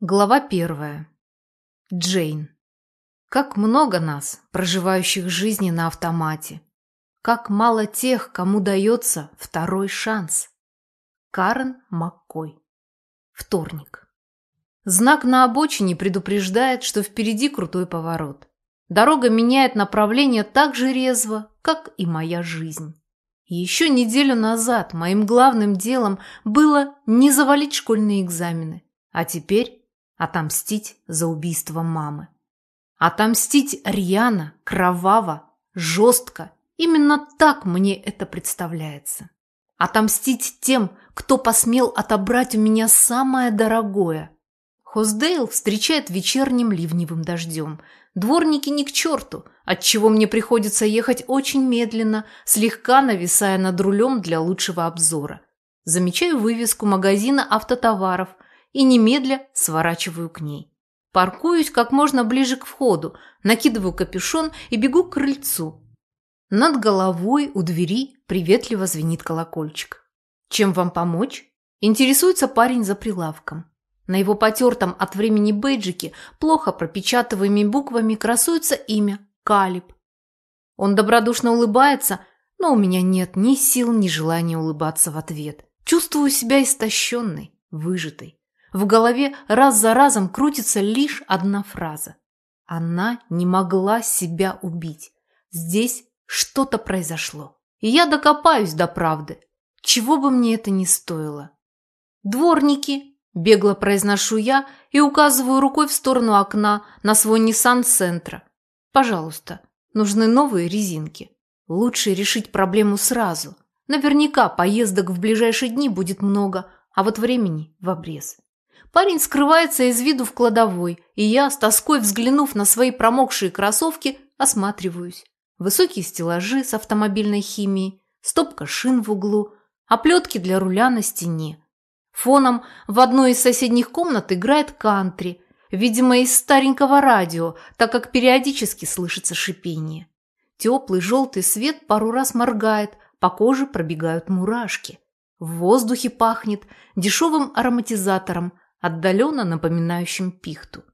Глава первая. Джейн. Как много нас, проживающих жизни на автомате. Как мало тех, кому дается второй шанс. Карен Маккой. Вторник. Знак на обочине предупреждает, что впереди крутой поворот. Дорога меняет направление так же резво, как и моя жизнь. еще неделю назад моим главным делом было не завалить школьные экзамены, а теперь Отомстить за убийство мамы. Отомстить рьяно, кроваво, жестко. Именно так мне это представляется. Отомстить тем, кто посмел отобрать у меня самое дорогое. Хоздейл встречает вечерним ливневым дождем. Дворники не к черту, отчего мне приходится ехать очень медленно, слегка нависая над рулем для лучшего обзора. Замечаю вывеску магазина автотоваров – и немедля сворачиваю к ней. Паркуюсь как можно ближе к входу, накидываю капюшон и бегу к крыльцу. Над головой у двери приветливо звенит колокольчик. «Чем вам помочь?» Интересуется парень за прилавком. На его потертом от времени бейджике плохо пропечатываемыми буквами красуется имя Калиб. Он добродушно улыбается, но у меня нет ни сил, ни желания улыбаться в ответ. Чувствую себя истощенной, выжатой. В голове раз за разом крутится лишь одна фраза. Она не могла себя убить. Здесь что-то произошло. И я докопаюсь до правды, чего бы мне это ни стоило. «Дворники!» – бегло произношу я и указываю рукой в сторону окна на свой Nissan Сентра. «Пожалуйста, нужны новые резинки. Лучше решить проблему сразу. Наверняка поездок в ближайшие дни будет много, а вот времени в обрез». Парень скрывается из виду в кладовой, и я, с тоской взглянув на свои промокшие кроссовки, осматриваюсь. Высокие стеллажи с автомобильной химией, стопка шин в углу, оплетки для руля на стене. Фоном в одной из соседних комнат играет кантри, видимо, из старенького радио, так как периодически слышится шипение. Теплый желтый свет пару раз моргает, по коже пробегают мурашки. В воздухе пахнет дешевым ароматизатором, отдаленно напоминающим пихту.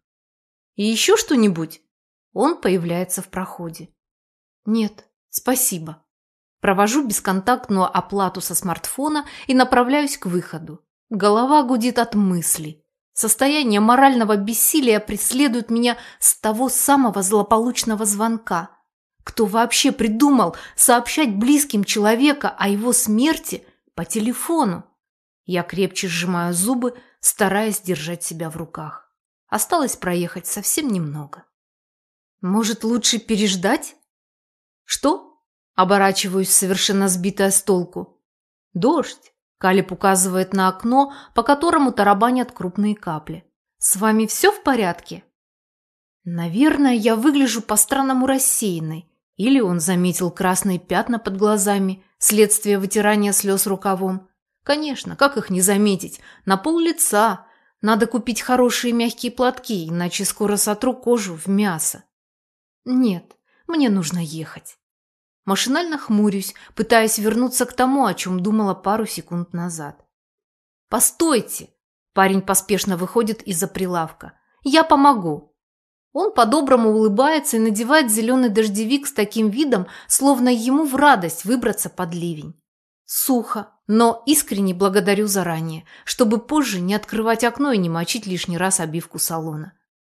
«И еще что-нибудь?» Он появляется в проходе. «Нет, спасибо». Провожу бесконтактную оплату со смартфона и направляюсь к выходу. Голова гудит от мыслей. Состояние морального бессилия преследует меня с того самого злополучного звонка. Кто вообще придумал сообщать близким человека о его смерти по телефону? Я крепче сжимаю зубы, стараясь держать себя в руках. Осталось проехать совсем немного. Может, лучше переждать? Что? Оборачиваюсь, совершенно сбитая с толку. Дождь. Калиб указывает на окно, по которому тарабанят крупные капли. С вами все в порядке? Наверное, я выгляжу по-странному рассеянной. Или он заметил красные пятна под глазами, следствие вытирания слез рукавом. Конечно, как их не заметить? На пол лица. Надо купить хорошие мягкие платки, иначе скоро сотру кожу в мясо. Нет, мне нужно ехать. Машинально хмурюсь, пытаясь вернуться к тому, о чем думала пару секунд назад. «Постойте!» Парень поспешно выходит из-за прилавка. «Я помогу!» Он по-доброму улыбается и надевает зеленый дождевик с таким видом, словно ему в радость выбраться под ливень. Сухо, но искренне благодарю заранее, чтобы позже не открывать окно и не мочить лишний раз обивку салона.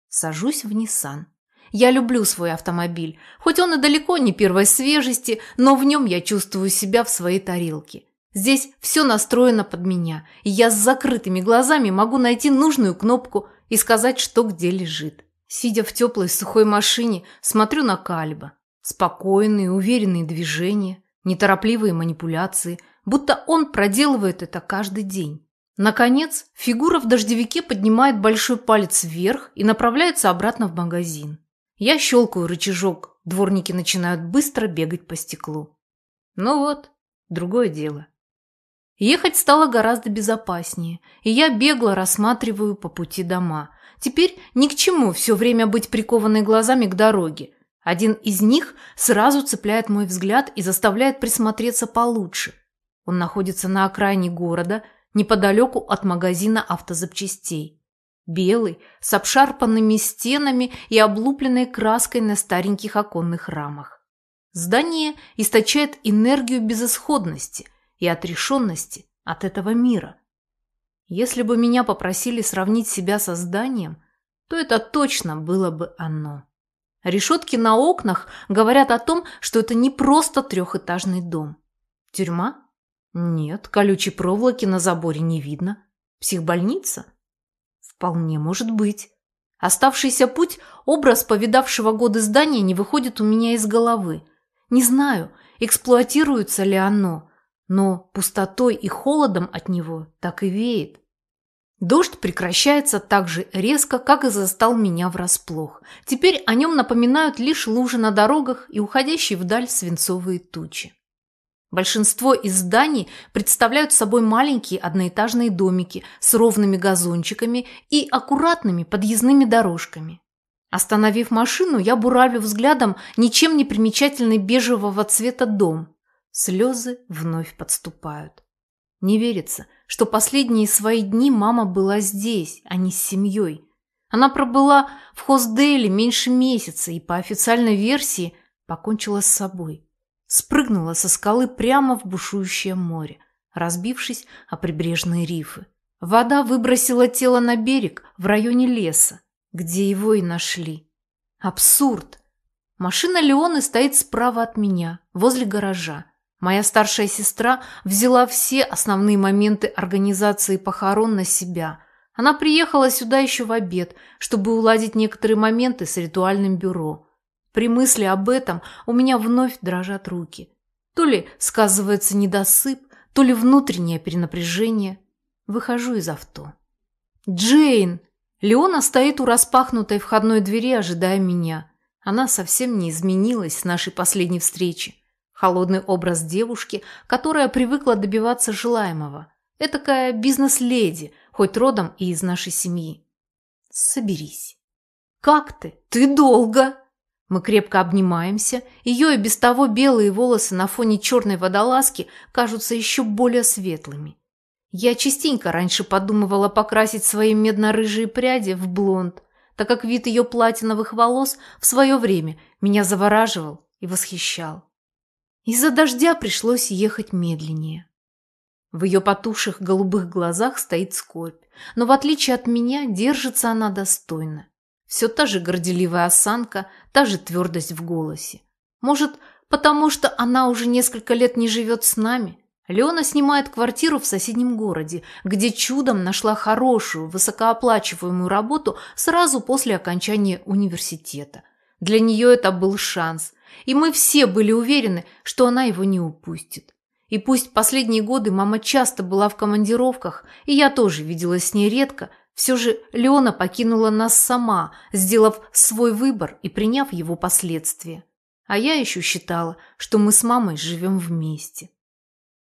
Сажусь в Ниссан. Я люблю свой автомобиль, хоть он и далеко не первой свежести, но в нем я чувствую себя в своей тарелке. Здесь все настроено под меня, и я с закрытыми глазами могу найти нужную кнопку и сказать, что где лежит. Сидя в теплой сухой машине, смотрю на Кальба. Спокойные, уверенные движения, неторопливые манипуляции, будто он проделывает это каждый день. Наконец, фигура в дождевике поднимает большой палец вверх и направляется обратно в магазин. Я щелкаю рычажок, дворники начинают быстро бегать по стеклу. Ну вот, другое дело. Ехать стало гораздо безопаснее, и я бегло рассматриваю по пути дома. Теперь ни к чему все время быть прикованной глазами к дороге. Один из них сразу цепляет мой взгляд и заставляет присмотреться получше. Он находится на окраине города, неподалеку от магазина автозапчастей. Белый, с обшарпанными стенами и облупленной краской на стареньких оконных рамах. Здание источает энергию безысходности и отрешенности от этого мира. Если бы меня попросили сравнить себя со зданием, то это точно было бы оно. Решетки на окнах говорят о том, что это не просто трехэтажный дом. Тюрьма? Нет, колючей проволоки на заборе не видно. Психбольница? Вполне может быть. Оставшийся путь, образ повидавшего годы здания не выходит у меня из головы. Не знаю, эксплуатируется ли оно, но пустотой и холодом от него так и веет. Дождь прекращается так же резко, как и застал меня врасплох. Теперь о нем напоминают лишь лужи на дорогах и уходящие вдаль свинцовые тучи. Большинство из зданий представляют собой маленькие одноэтажные домики с ровными газончиками и аккуратными подъездными дорожками. Остановив машину, я буравлю взглядом ничем не примечательный бежевого цвета дом. Слезы вновь подступают. Не верится, что последние свои дни мама была здесь, а не с семьей. Она пробыла в Хоздейле меньше месяца и по официальной версии покончила с собой. Спрыгнула со скалы прямо в бушующее море, разбившись о прибрежные рифы. Вода выбросила тело на берег в районе леса, где его и нашли. Абсурд! Машина Леоны стоит справа от меня, возле гаража. Моя старшая сестра взяла все основные моменты организации похорон на себя. Она приехала сюда еще в обед, чтобы уладить некоторые моменты с ритуальным бюро. При мысли об этом у меня вновь дрожат руки. То ли сказывается недосып, то ли внутреннее перенапряжение. Выхожу из авто. «Джейн!» Леона стоит у распахнутой входной двери, ожидая меня. Она совсем не изменилась с нашей последней встречи. Холодный образ девушки, которая привыкла добиваться желаемого. Этакая бизнес-леди, хоть родом и из нашей семьи. Соберись. Как ты? Ты долго. Мы крепко обнимаемся. Ее и без того белые волосы на фоне черной водолазки кажутся еще более светлыми. Я частенько раньше подумывала покрасить свои медно-рыжие пряди в блонд, так как вид ее платиновых волос в свое время меня завораживал и восхищал. Из-за дождя пришлось ехать медленнее. В ее потухших голубых глазах стоит скорбь, но в отличие от меня держится она достойно. Все та же горделивая осанка, та же твердость в голосе. Может, потому что она уже несколько лет не живет с нами? Леона снимает квартиру в соседнем городе, где чудом нашла хорошую, высокооплачиваемую работу сразу после окончания университета. Для нее это был шанс, и мы все были уверены, что она его не упустит. И пусть последние годы мама часто была в командировках, и я тоже виделась с ней редко, все же Леона покинула нас сама, сделав свой выбор и приняв его последствия. А я еще считала, что мы с мамой живем вместе.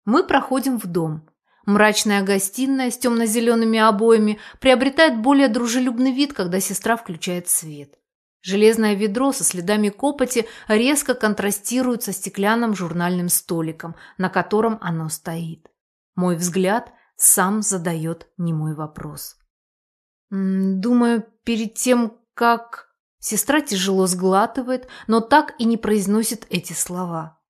Мы проходим в дом. Мрачная гостиная с темно-зелеными обоями приобретает более дружелюбный вид, когда сестра включает свет. Железное ведро со следами копоти резко контрастирует со стеклянным журнальным столиком, на котором оно стоит. Мой взгляд сам задает немой вопрос. Думаю, перед тем, как... Сестра тяжело сглатывает, но так и не произносит эти слова.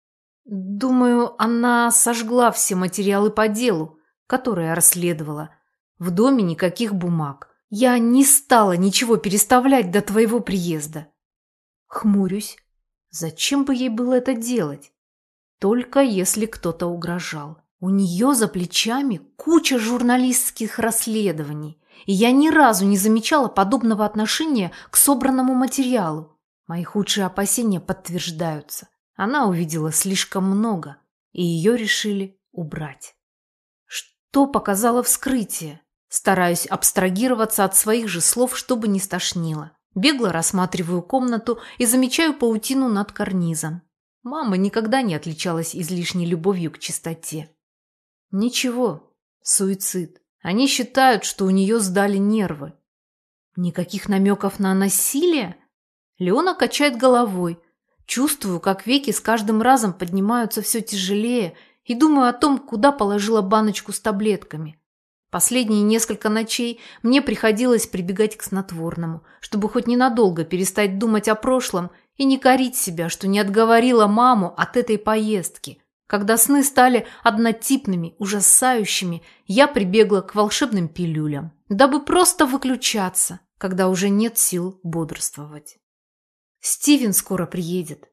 Думаю, она сожгла все материалы по делу, которое расследовала. В доме никаких бумаг. Я не стала ничего переставлять до твоего приезда. Хмурюсь. Зачем бы ей было это делать? Только если кто-то угрожал. У нее за плечами куча журналистских расследований, и я ни разу не замечала подобного отношения к собранному материалу. Мои худшие опасения подтверждаются. Она увидела слишком много, и ее решили убрать. Что показало вскрытие? Стараюсь абстрагироваться от своих же слов, чтобы не стошнило. Бегло рассматриваю комнату и замечаю паутину над карнизом. Мама никогда не отличалась излишней любовью к чистоте. Ничего, суицид. Они считают, что у нее сдали нервы. Никаких намеков на насилие? Леона качает головой. Чувствую, как веки с каждым разом поднимаются все тяжелее и думаю о том, куда положила баночку с таблетками. Последние несколько ночей мне приходилось прибегать к снотворному, чтобы хоть ненадолго перестать думать о прошлом и не корить себя, что не отговорила маму от этой поездки. Когда сны стали однотипными, ужасающими, я прибегла к волшебным пилюлям, дабы просто выключаться, когда уже нет сил бодрствовать. Стивен скоро приедет.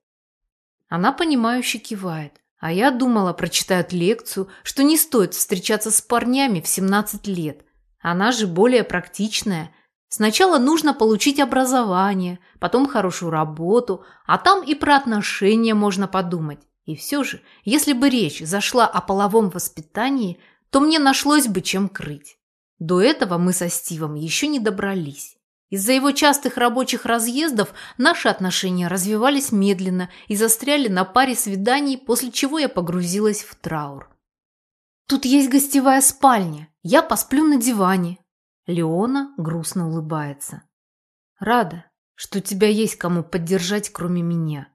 Она понимающе кивает, а я думала, прочитают лекцию, что не стоит встречаться с парнями в 17 лет. Она же более практичная – Сначала нужно получить образование, потом хорошую работу, а там и про отношения можно подумать. И все же, если бы речь зашла о половом воспитании, то мне нашлось бы чем крыть. До этого мы со Стивом еще не добрались. Из-за его частых рабочих разъездов наши отношения развивались медленно и застряли на паре свиданий, после чего я погрузилась в траур. «Тут есть гостевая спальня. Я посплю на диване», Леона грустно улыбается. Рада, что тебя есть кому поддержать, кроме меня.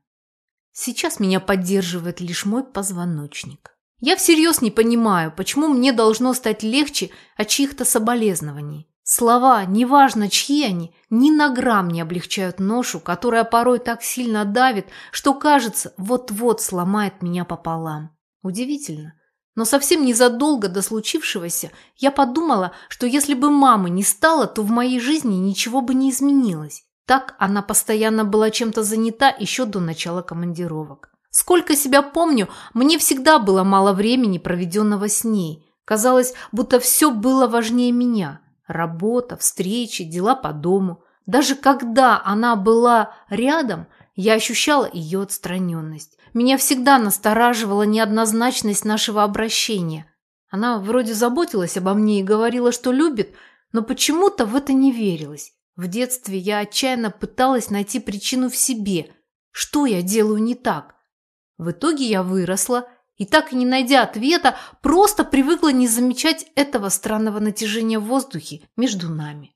Сейчас меня поддерживает лишь мой позвоночник. Я всерьез не понимаю, почему мне должно стать легче от чьих-то соболезнований. Слова, неважно чьи они, ни на грамм не облегчают ношу, которая порой так сильно давит, что кажется, вот-вот сломает меня пополам. Удивительно, но совсем незадолго до случившегося я подумала, что если бы мамы не стало, то в моей жизни ничего бы не изменилось. Так она постоянно была чем-то занята еще до начала командировок. Сколько себя помню, мне всегда было мало времени, проведенного с ней. Казалось, будто все было важнее меня. Работа, встречи, дела по дому. Даже когда она была рядом, я ощущала ее отстраненность. Меня всегда настораживала неоднозначность нашего обращения. Она вроде заботилась обо мне и говорила, что любит, но почему-то в это не верилось. В детстве я отчаянно пыталась найти причину в себе. Что я делаю не так? В итоге я выросла и, так и не найдя ответа, просто привыкла не замечать этого странного натяжения в воздухе между нами.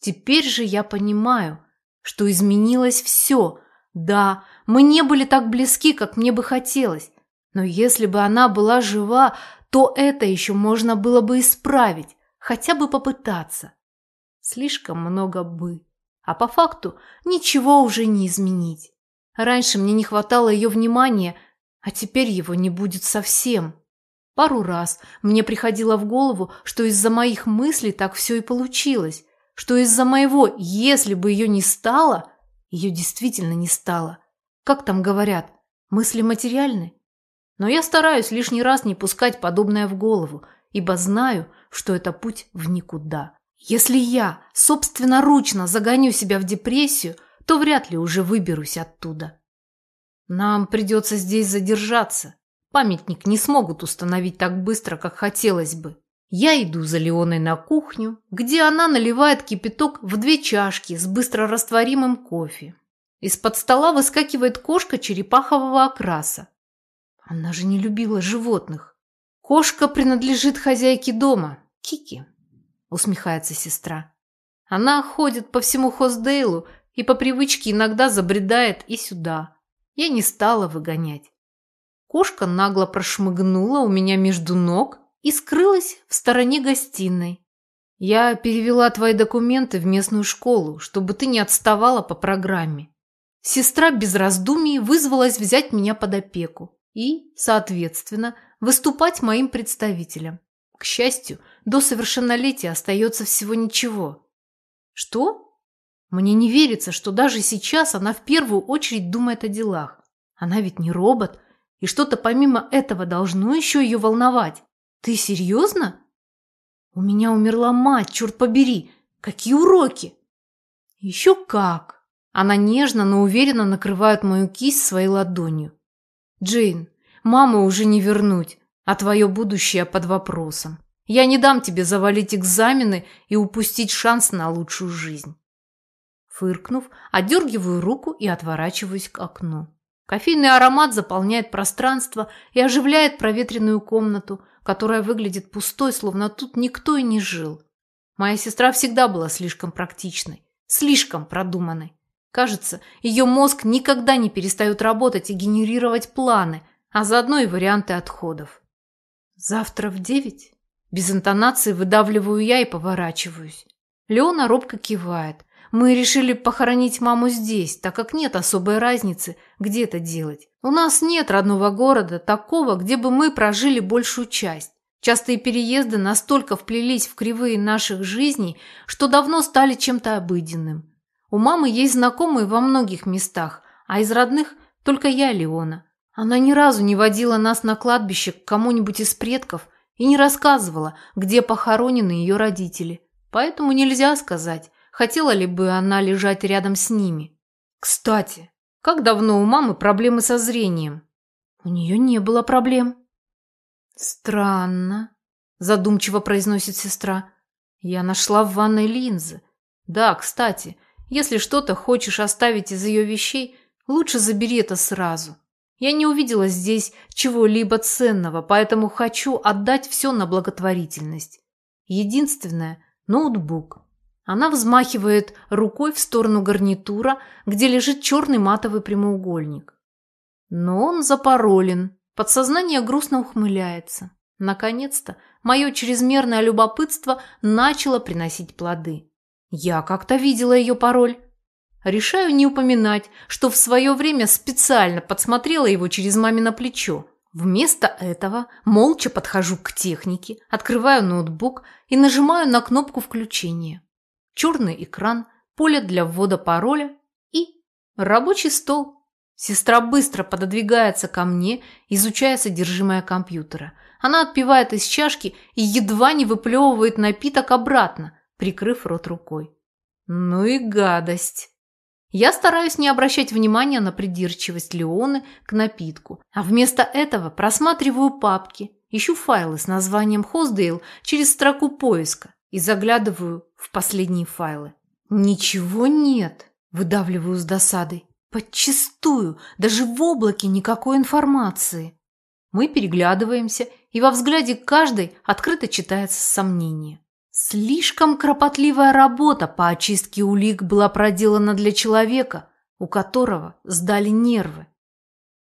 Теперь же я понимаю, что изменилось все – да, мы не были так близки, как мне бы хотелось. Но если бы она была жива, то это еще можно было бы исправить, хотя бы попытаться. Слишком много «бы». А по факту ничего уже не изменить. Раньше мне не хватало ее внимания, а теперь его не будет совсем. Пару раз мне приходило в голову, что из-за моих мыслей так все и получилось, что из-за моего «если бы ее не стало» Ее действительно не стало. Как там говорят, мысли материальны? Но я стараюсь лишний раз не пускать подобное в голову, ибо знаю, что это путь в никуда. Если я собственноручно загоню себя в депрессию, то вряд ли уже выберусь оттуда. Нам придется здесь задержаться. Памятник не смогут установить так быстро, как хотелось бы. Я иду за Леоной на кухню, где она наливает кипяток в две чашки с быстрорастворимым кофе. Из-под стола выскакивает кошка черепахового окраса. Она же не любила животных. Кошка принадлежит хозяйке дома, Кики, усмехается сестра. Она ходит по всему Хоздейлу и по привычке иногда забредает и сюда. Я не стала выгонять. Кошка нагло прошмыгнула у меня между ног и скрылась в стороне гостиной. Я перевела твои документы в местную школу, чтобы ты не отставала по программе. Сестра без раздумий вызвалась взять меня под опеку и, соответственно, выступать моим представителем. К счастью, до совершеннолетия остается всего ничего. Что? Мне не верится, что даже сейчас она в первую очередь думает о делах. Она ведь не робот, и что-то помимо этого должно еще ее волновать. Ты серьезно? У меня умерла мать, черт побери. Какие уроки? Еще как. Она нежно, но уверенно накрывает мою кисть своей ладонью. Джейн, маму уже не вернуть, а твое будущее под вопросом. Я не дам тебе завалить экзамены и упустить шанс на лучшую жизнь. Фыркнув, отдергиваю руку и отворачиваюсь к окну. Кофейный аромат заполняет пространство и оживляет проветренную комнату, которая выглядит пустой, словно тут никто и не жил. Моя сестра всегда была слишком практичной, слишком продуманной. Кажется, ее мозг никогда не перестает работать и генерировать планы, а заодно и варианты отходов. Завтра в девять? Без интонации выдавливаю я и поворачиваюсь. Леона робко кивает. Мы решили похоронить маму здесь, так как нет особой разницы, где это делать. У нас нет родного города, такого, где бы мы прожили большую часть. Частые переезды настолько вплелись в кривые наших жизней, что давно стали чем-то обыденным. У мамы есть знакомые во многих местах, а из родных только я, Леона. Она ни разу не водила нас на кладбище к кому-нибудь из предков и не рассказывала, где похоронены ее родители. Поэтому нельзя сказать, хотела ли бы она лежать рядом с ними. Кстати, как давно у мамы проблемы со зрением? У нее не было проблем. Странно, задумчиво произносит сестра. Я нашла в ванной линзы. Да, кстати, если что-то хочешь оставить из ее вещей, лучше забери это сразу. Я не увидела здесь чего-либо ценного, поэтому хочу отдать все на благотворительность. Единственное – ноутбук. Она взмахивает рукой в сторону гарнитура, где лежит черный матовый прямоугольник. Но он запаролен. Подсознание грустно ухмыляется. Наконец-то мое чрезмерное любопытство начало приносить плоды. Я как-то видела ее пароль. Решаю не упоминать, что в свое время специально подсмотрела его через мамино плечо. Вместо этого молча подхожу к технике, открываю ноутбук и нажимаю на кнопку включения черный экран, поле для ввода пароля и рабочий стол. Сестра быстро пододвигается ко мне, изучая содержимое компьютера. Она отпивает из чашки и едва не выплевывает напиток обратно, прикрыв рот рукой. Ну и гадость. Я стараюсь не обращать внимания на придирчивость Леоны к напитку, а вместо этого просматриваю папки, ищу файлы с названием Хоздейл через строку поиска и заглядываю в последние файлы. Ничего нет, выдавливаю с досадой. Подчистую, даже в облаке никакой информации. Мы переглядываемся, и во взгляде каждой открыто читается сомнение. Слишком кропотливая работа по очистке улик была проделана для человека, у которого сдали нервы.